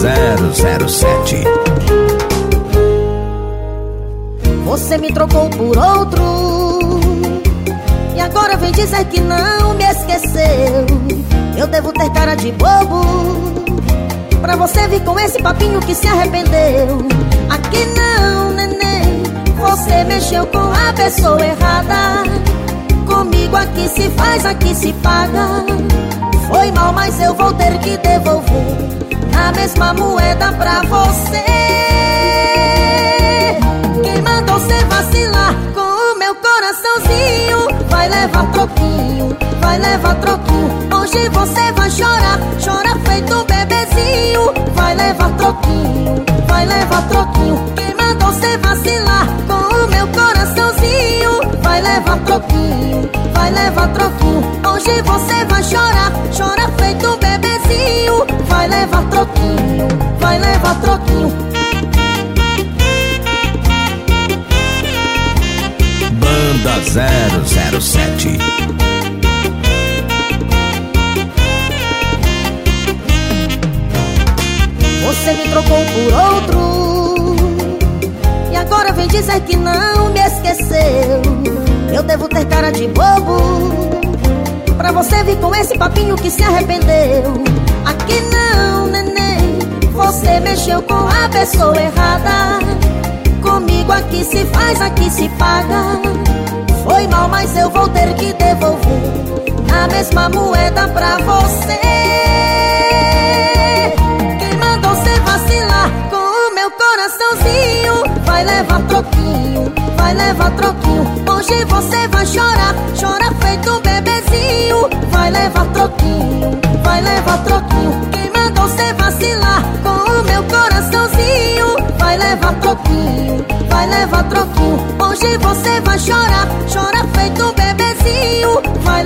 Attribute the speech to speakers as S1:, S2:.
S1: 007
S2: Você me trocou por outro E agora vem dizer que não me esqueceu. Eu devo ter cara de bobo Pra você vir com esse papinho que se arrependeu. Aqui não, neném Você mexeu com a pessoa errada. Comigo aqui se faz, aqui se paga. Foi mal, mas eu vou ter que devolver mesma moeda pra você. Quem mandou você vacilar com o meu coraçãozinho? Vai levar troquinho, vai levar troquinho. Hoje você vai chorar, chora feito bebezinho. Vai levar troquinho, vai levar troquinho. Quem mandou você vacilar com o meu coraçãozinho? Vai levar troquinho, troquinho, vai levar troquinho.
S1: Banda 007
S2: Você me trocou por outro E agora vem dizer que não me esqueceu. Eu devo ter cara de bobo Pra você vir com esse papinho que se arrependeu Com a pessoa errada. Comigo aqui se faz, aqui se paga. Foi mal, mas eu vou ter que devolver A mesma moeda pra você. Quem mandou você vacilar com o meu coraçãozinho? Vai levar troquinho, vai levar troquinho. Hoje você vai chorar, chora você vai chorar, chora feito